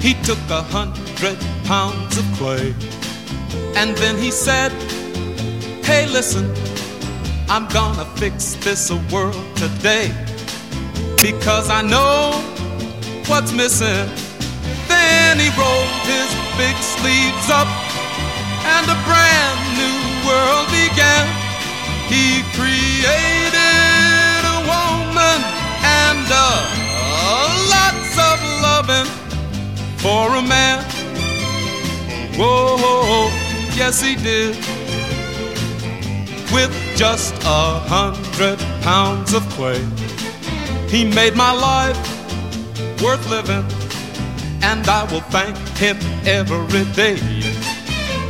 He took a hundred pounds of clay and then he said, Hey, listen, I'm gonna fix this world today because I know what's missing. Then he rolled his big sleeves up and a brand new world began. He created for a man. Whoa, yes he did. With just a hundred pounds of clay, he made my life worth living, and I will thank him every day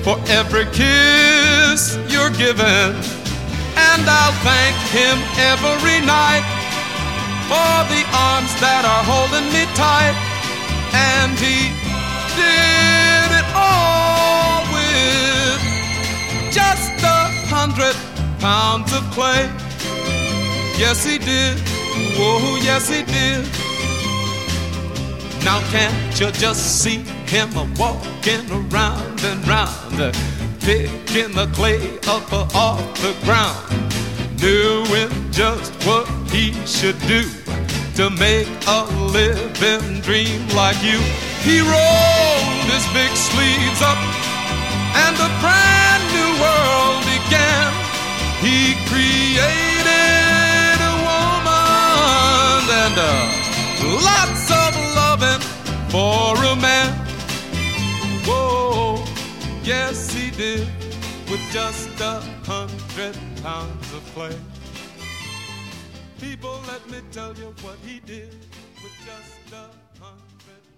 for every kiss you're giving, and I'll thank him every night for the arms that are holding me tight, he did it all with just a hundred pounds of clay. Yes, he did. Whoa, yes, he did. Now can't you just see him walking around and round, uh, picking the clay up off the ground, doing just what he should do to make a living dream like you. He rolled his big sleeves up and a brand new world began. He created a woman and uh, lots of loving for a man. Whoa, yes he did with just a hundred pounds of clay. People, let me tell you what he did with just a hundred.